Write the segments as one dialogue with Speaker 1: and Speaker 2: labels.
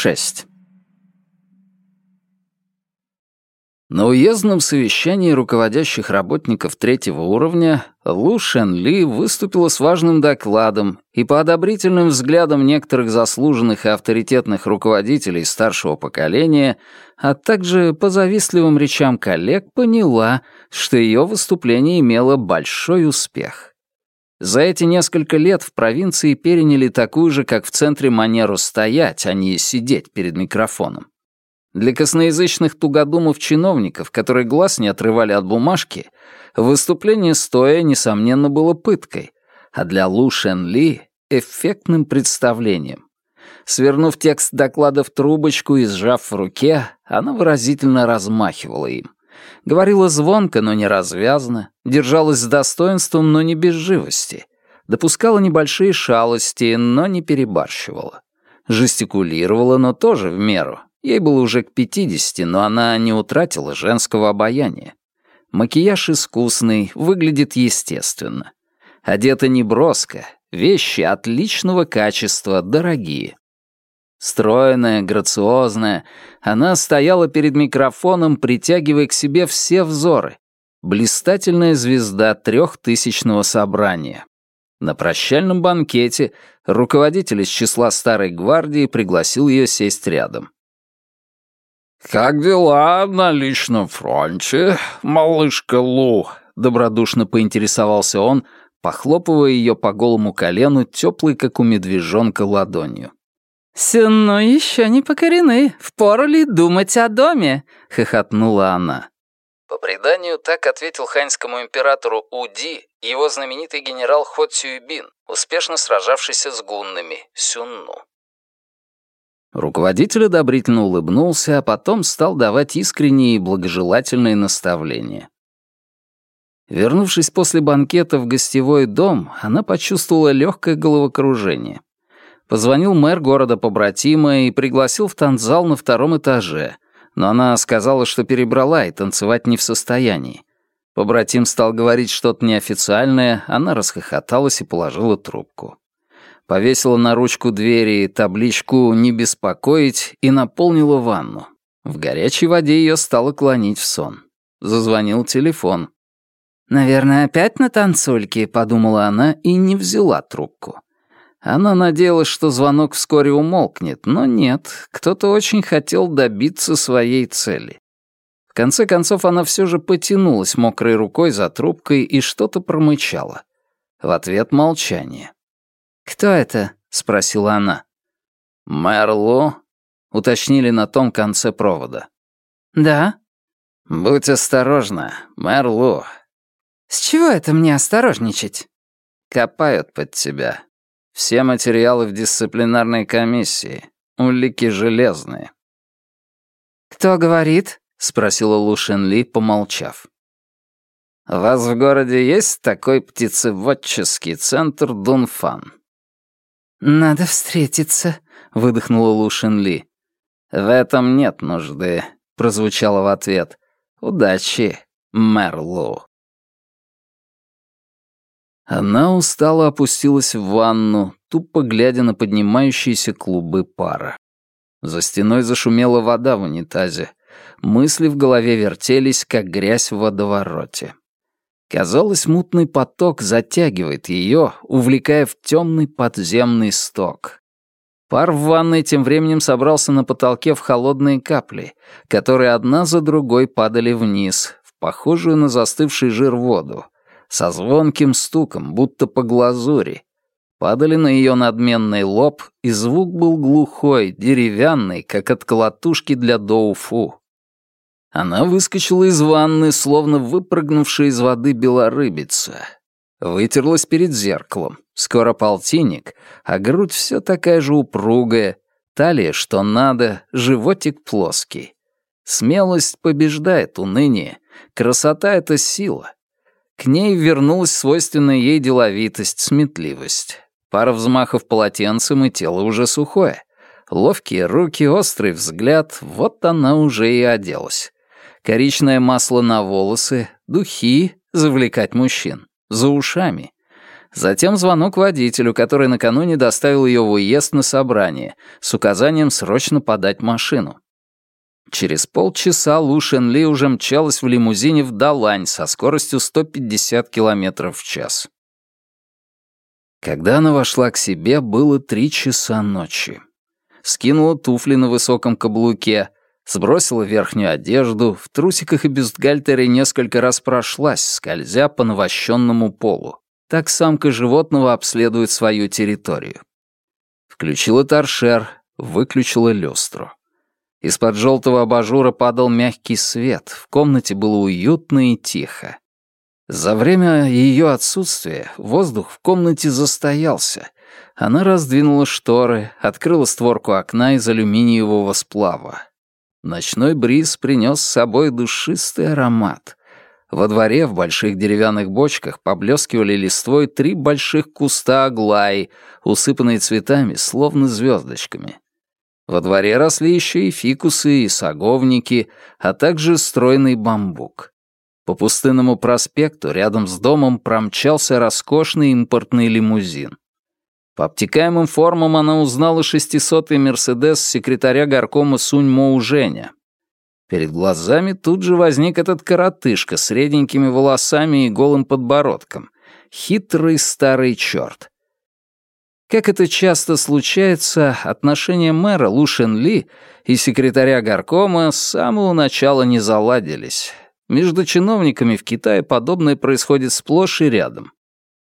Speaker 1: 6. На уездном совещании руководящих работников третьего уровня Лу Шен Ли выступила с важным докладом и по одобрительным взглядам некоторых заслуженных и авторитетных руководителей старшего поколения, а также по завистливым речам коллег поняла, что ее выступление имело большой успех. За эти несколько лет в провинции переняли такую же, как в центре, манеру стоять, а не сидеть перед микрофоном. Для косноязычных тугодумов-чиновников, которые глаз не отрывали от бумажки, выступление стоя, несомненно, было пыткой, а для Лу Шен Ли — эффектным представлением. Свернув текст доклада в трубочку и сжав в руке, она выразительно размахивала им. Говорила звонко, но не развязно, держалась с достоинством, но не без живости. Допускала небольшие шалости, но не перебарщивала. Жестикулировала, но тоже в меру. Ей было уже к пятидесяти, но она не утратила женского обаяния. Макияж искусный, выглядит естественно. Одета неброско, вещи отличного качества, дорогие. Стройная, грациозная, она стояла перед микрофоном, притягивая к себе все взоры. Блистательная звезда трехтысячного собрания. На прощальном банкете руководитель из числа Старой Гвардии пригласил ее сесть рядом.
Speaker 2: «Как дела на личном фронте, малышка Лу?» — добродушно поинтересовался он, похлопывая ее по голому колену, теплой, как у медвежонка, ладонью.
Speaker 1: «Ну, еще не покорены. Впору ли думать о доме?» — хохотнула она. По преданию, так ответил ханьскому императору Уди его знаменитый генерал Хо Цюйбин, успешно сражавшийся с гуннами, Сюнну. Руководитель одобрительно улыбнулся, а потом стал давать искренние и благожелательные наставления. Вернувшись после банкета в гостевой дом, она почувствовала легкое головокружение. Позвонил мэр города побратима и пригласил в танцзал на втором этаже, но она сказала, что перебрала и танцевать не в состоянии. Побратим стал говорить что-то неофициальное, она расхохоталась и положила трубку. Повесила на ручку двери табличку «Не беспокоить» и наполнила ванну. В горячей воде ее стало клонить в сон. Зазвонил телефон. «Наверное, опять на танцульке», — подумала она и не взяла трубку. Она надеялась, что звонок вскоре умолкнет, но нет, кто-то очень хотел добиться своей цели. В конце концов, она все же потянулась мокрой рукой за трубкой и что-то промычала. В ответ молчание. «Кто это?» — спросила она.
Speaker 2: «Мерлу?» — уточнили на том конце провода.
Speaker 1: «Да».
Speaker 2: «Будь осторожна, Мерлу».
Speaker 1: «С чего это мне осторожничать?»
Speaker 2: «Копают под тебя. Все материалы в дисциплинарной комиссии. Улики железные».
Speaker 1: «Кто говорит?» — спросила Лу Ли, помолчав.
Speaker 2: «У вас в городе есть такой птицеводческий центр Дунфан?»
Speaker 1: «Надо встретиться», — выдохнула Лу Ли.
Speaker 2: «В этом нет нужды», — прозвучало в ответ. «Удачи, мэр Лу».
Speaker 1: Она устало опустилась в ванну, тупо глядя на поднимающиеся клубы пара. За стеной зашумела вода в унитазе. Мысли в голове вертелись, как грязь в водовороте. Казалось, мутный поток затягивает ее, увлекая в темный подземный сток. Пар в ванной тем временем собрался на потолке в холодные капли, которые одна за другой падали вниз, в похожую на застывший жир воду, со звонким стуком, будто по глазури. Падали на ее надменный лоб, и звук был глухой, деревянный, как от колотушки для доуфу. Она выскочила из ванны, словно выпрыгнувшая из воды белорыбица. Вытерлась перед зеркалом. Скоро полтинник, а грудь все такая же упругая, талия что надо, животик плоский. Смелость побеждает уныние, красота — это сила. К ней вернулась свойственная ей деловитость, сметливость. Пара взмахов полотенцем, и тело уже сухое. Ловкие руки, острый взгляд — вот она уже и оделась. Коричное масло на волосы, духи — завлекать мужчин, за ушами. Затем звонок водителю, который накануне доставил ее в уезд на собрание, с указанием срочно подать машину. Через полчаса Лу Шенли уже мчалась в лимузине в Далань со скоростью 150 км в час. Когда она вошла к себе, было три часа ночи. Скинула туфли на высоком каблуке, сбросила верхнюю одежду, в трусиках и бюстгальтере несколько раз прошлась, скользя по навощенному полу. Так самка животного обследует свою территорию. Включила торшер, выключила люстру. Из-под желтого абажура падал мягкий свет, в комнате было уютно и тихо. За время ее отсутствия воздух в комнате застоялся. Она раздвинула шторы, открыла створку окна из алюминиевого сплава. Ночной бриз принес с собой душистый аромат. Во дворе в больших деревянных бочках поблескивали листвой три больших куста аглаи, усыпанные цветами, словно звездочками. Во дворе росли еще и фикусы, и саговники, а также стройный бамбук. По пустынному проспекту рядом с домом промчался роскошный импортный лимузин. По обтекаемым формам она узнала шестисотый «Мерседес» секретаря горкома Сунь Моу Женя. Перед глазами тут же возник этот коротышка с реденькими волосами и голым подбородком. Хитрый старый черт. Как это часто случается, отношения мэра Лу Шен Ли и секретаря горкома с самого начала не заладились. Между чиновниками в Китае подобное происходит сплошь и рядом.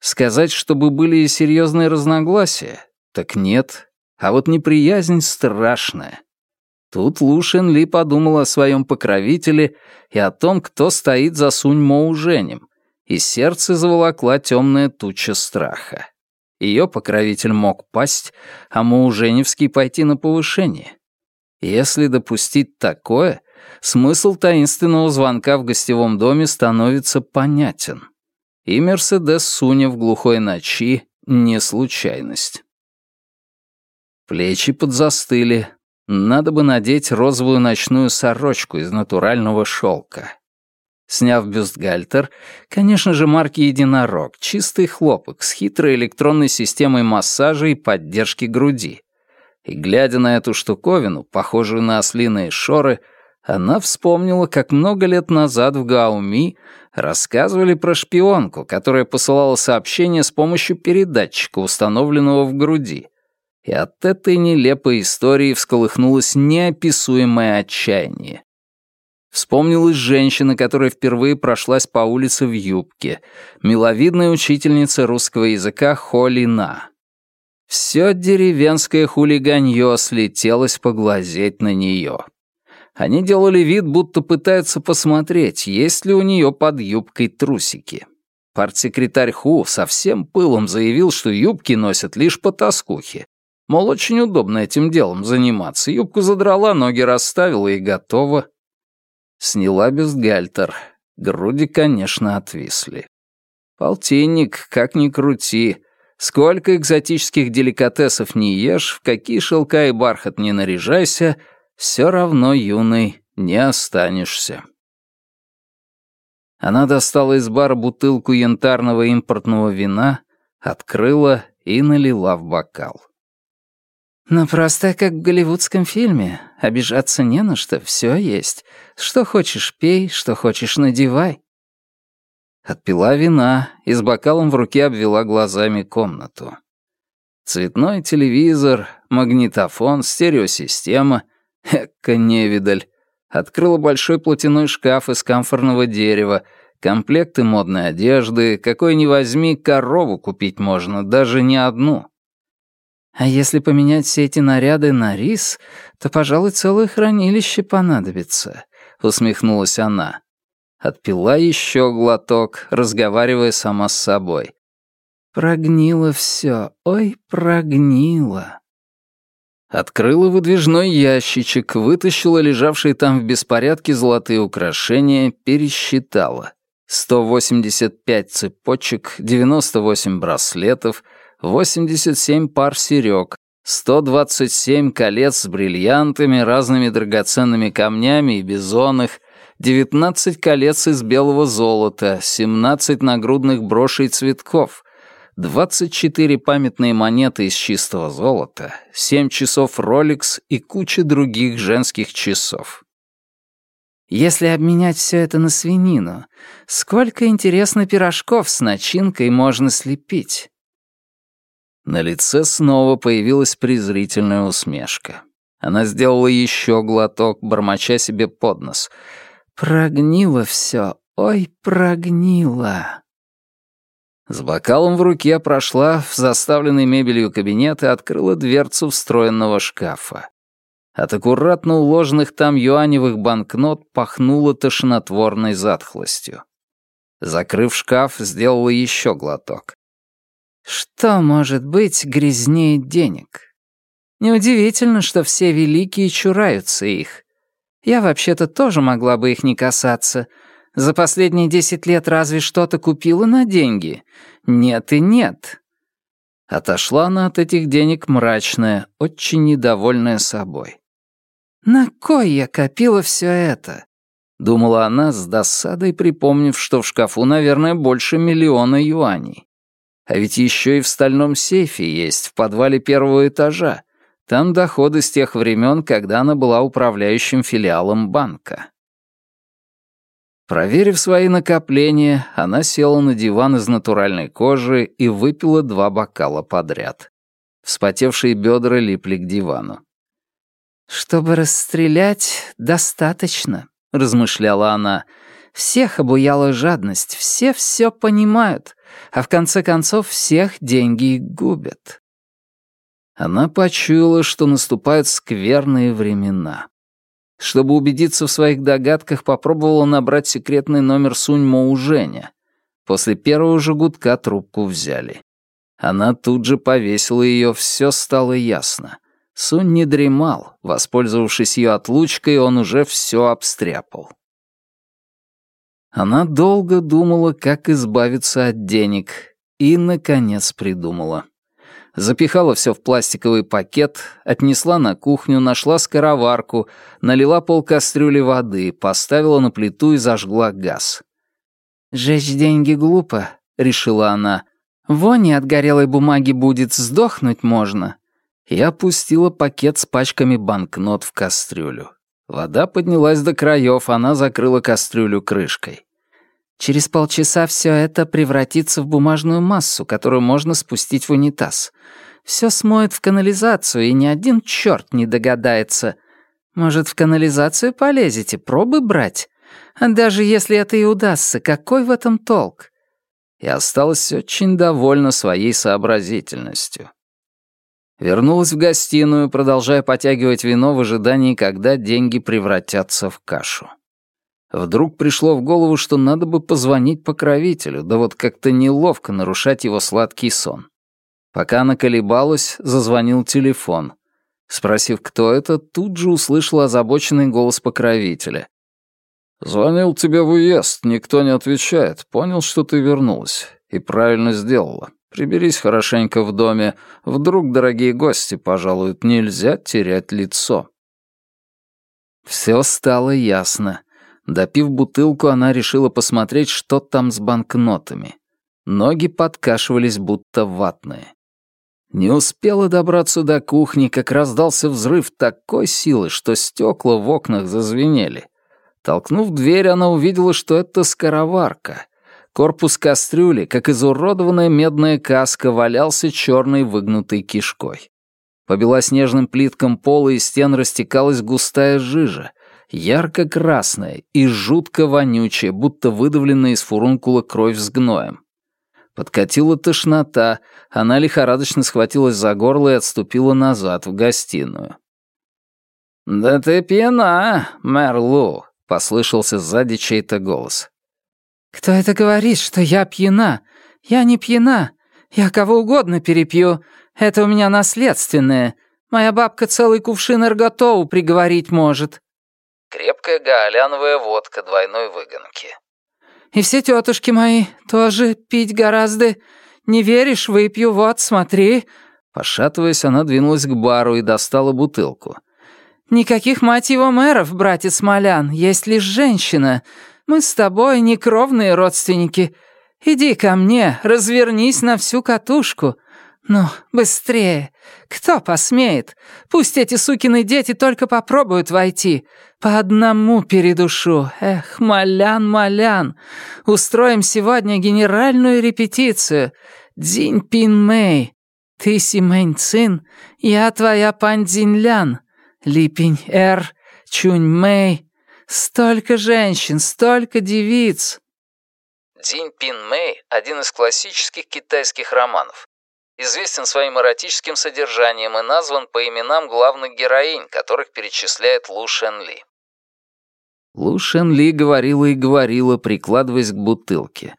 Speaker 1: Сказать, чтобы были и серьезные разногласия? Так нет. А вот неприязнь страшная. Тут Лу Шен Ли подумал о своем покровителе и о том, кто стоит за Сунь Моу Женем, и сердце заволокла темная туча страха. Ее покровитель мог пасть, а Мауженевский пойти на повышение. Если допустить такое, смысл таинственного звонка в гостевом доме становится понятен. И Мерседес Суня в глухой ночи — не случайность. Плечи подзастыли. Надо бы надеть розовую ночную сорочку из натурального шелка. Сняв бюстгальтер, конечно же, марки «Единорог», чистый хлопок с хитрой электронной системой массажа и поддержки груди. И глядя на эту штуковину, похожую на ослиные шоры, она вспомнила, как много лет назад в Гауми рассказывали про шпионку, которая посылала сообщения с помощью передатчика, установленного в груди. И от этой нелепой истории всколыхнулось неописуемое отчаяние. Вспомнилась женщина, которая впервые прошлась по улице в юбке, миловидная учительница русского языка Холина. Все деревенское хулиганье слетелось поглазеть на нее. Они делали вид, будто пытаются посмотреть, есть ли у нее под юбкой трусики. Партсекретарь Ху со всем пылом заявил, что юбки носят лишь по тоскухе. Мол, очень удобно этим делом заниматься. Юбку задрала, ноги расставила и готово. Сняла бюстгальтер. Груди, конечно, отвисли. Полтинник, как ни крути. Сколько экзотических деликатесов не ешь, в какие шелка и бархат не наряжайся, все равно юной не останешься. Она достала из бара бутылку янтарного импортного вина, открыла и налила в бокал. «Ну, просто как в голливудском фильме. Обижаться не на что, все есть. Что хочешь пей, что хочешь надевай». Отпила вина и с бокалом в руке обвела глазами комнату. Цветной телевизор, магнитофон, стереосистема. Эка невидаль. Открыла большой платяной шкаф из камфорного дерева, комплекты модной одежды, какой ни возьми, корову купить можно, даже не одну. А если поменять все эти наряды на рис, то, пожалуй, целое хранилище понадобится», — усмехнулась она. Отпила еще глоток, разговаривая сама с собой. «Прогнило все, ой, прогнило». Открыла выдвижной ящичек, вытащила лежавшие там в беспорядке золотые украшения, пересчитала. 185 цепочек, 98 браслетов — 87 пар серёг, 127 колец с бриллиантами, разными драгоценными камнями и бизонах, 19 колец из белого золота, 17 нагрудных брошей цветков, 24 памятные монеты из чистого золота, 7 часов Rolex и куча других женских часов. Если обменять все это на свинину, сколько, интересно, пирожков с начинкой можно слепить? На лице снова появилась презрительная усмешка. Она сделала еще глоток, бормоча себе под нос. «Прогнило все, ой, прогнило!» С бокалом в руке прошла в заставленный мебелью кабинет и открыла дверцу встроенного шкафа. От аккуратно уложенных там юаневых банкнот пахнуло тошнотворной затхлостью. Закрыв шкаф, сделала еще глоток. Что может быть грязнее денег? Неудивительно, что все великие чураются их. Я вообще-то тоже могла бы их не касаться — за последние десять лет разве что-то купила на деньги? Нет и нет. Отошла она от этих денег мрачная, очень недовольная собой. «На кой я копила все это?» — думала она с досадой, припомнив, что в шкафу, наверное, больше миллиона юаней. А ведь еще и в стальном сейфе есть, в подвале первого этажа. Там доходы с тех времен, когда она была управляющим филиалом банка. Проверив свои накопления, она села на диван из натуральной кожи и выпила два бокала подряд. Вспотевшие бедра липли к дивану. «Чтобы расстрелять, достаточно», — размышляла она. «Всех обуяла жадность, все все понимают, а в конце концов всех деньги губят». Она почуяла, что наступают скверные времена. Чтобы убедиться в своих догадках, попробовала набрать секретный номер Суньмо у Женя. После первого же гудка трубку взяли. Она тут же повесила ее, все стало ясно. Сунь не дремал, воспользовавшись ее отлучкой, он уже все обстряпал. Она долго думала, как избавиться от денег, и, наконец, придумала запихала все в пластиковый пакет, отнесла на кухню, нашла скороварку, налила пол кастрюли воды, поставила на плиту и зажгла газ. «Жечь деньги глупо», — решила она. «Вони от горелой бумаги будет, сдохнуть можно». И опустила пакет с пачками банкнот в кастрюлю. Вода поднялась до краев, она закрыла кастрюлю крышкой. Через полчаса все это превратится в бумажную массу, которую можно спустить в унитаз. Все смоет в канализацию, и ни один черт не догадается. Может, в канализацию полезете, пробы брать? А даже если это и удастся, какой в этом толк? И осталась очень довольна своей сообразительностью. Вернулась в гостиную, продолжая потягивать вино в ожидании, когда деньги превратятся в кашу. Вдруг пришло в голову, что надо бы позвонить покровителю, да вот как-то неловко нарушать его сладкий сон. Пока она колебалась, зазвонил телефон. Спросив, кто это, тут же услышал озабоченный голос покровителя. «Звонил тебе в уезд, никто не отвечает. Понял, что ты вернулась. И правильно сделала. Приберись хорошенько в доме. Вдруг дорогие гости пожалуют. Нельзя терять лицо». Все стало ясно. Допив бутылку, она решила посмотреть, что там с банкнотами. Ноги подкашивались, будто ватные. Не успела добраться до кухни, как раздался взрыв такой силы, что стекла в окнах зазвенели. Толкнув дверь, она увидела, что это скороварка. Корпус кастрюли, как изуродованная медная каска, валялся черной выгнутой кишкой. По белоснежным плиткам пола и стен растекалась густая жижа — ярко-красная и жутко вонючая, будто выдавленная из фурункула кровь с гноем. Подкатила тошнота, она лихорадочно схватилась за горло и отступила назад, в гостиную. «Да ты пьяна, Мерлу», — послышался сзади чей-то голос. «Кто это говорит, что я пьяна? Я не пьяна. Я кого угодно перепью. Это у меня наследственное. Моя бабка целый кувшин эрготову приговорить может
Speaker 2: крепкая гаоляновая водка двойной выгонки.
Speaker 1: «И все тетушки мои тоже пить гораздо. Не веришь, выпью, вот, смотри». Пошатываясь, она двинулась к бару и достала бутылку. «Никаких, мать его, мэров, братец Малян, есть лишь женщина. Мы с тобой некровные родственники.
Speaker 3: Иди ко мне, развернись на всю катушку. Ну, быстрее. Кто посмеет? Пусть эти сукины дети только попробуют войти. По одному передушу. Эх, Малян, Малян. Устроим сегодня генеральную репетицию. Дзинь Пин Мэй. Ты Симэнь Цин, я твоя Пань Цзиньлян. Липень Эр, Чунь Мэй. Столько женщин, столько девиц.
Speaker 1: Динь Пин Мэй — один из классических китайских романов. Известен своим эротическим содержанием и назван по именам главных героинь, которых перечисляет Лу Шен Ли. Лу Шен Ли говорила и говорила, прикладываясь к бутылке.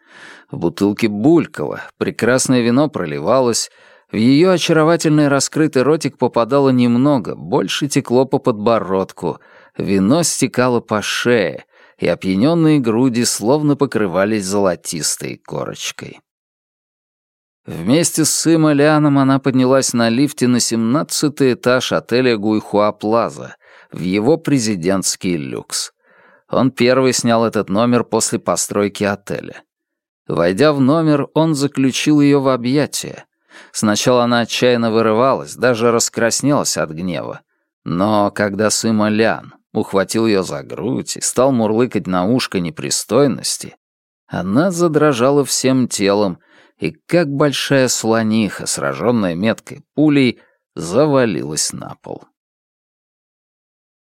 Speaker 1: В бутылке булькало, прекрасное вино проливалось, в ее очаровательный раскрытый ротик попадало немного, больше текло по подбородку, вино стекало по шее, и опьяненные груди словно покрывались золотистой корочкой. Вместе с Сыма Лианом она поднялась на лифте на семнадцатый этаж отеля Гуйхуа Плаза, в его президентский люкс. Он первый снял этот номер после постройки отеля. Войдя в номер, он заключил ее в объятия. Сначала она отчаянно вырывалась, даже раскраснелась от гнева. Но когда Сыма Лян ухватил ее за грудь и стал мурлыкать на ушко непристойности, она задрожала всем телом и, как большая слониха, сраженная меткой пулей, завалилась на пол.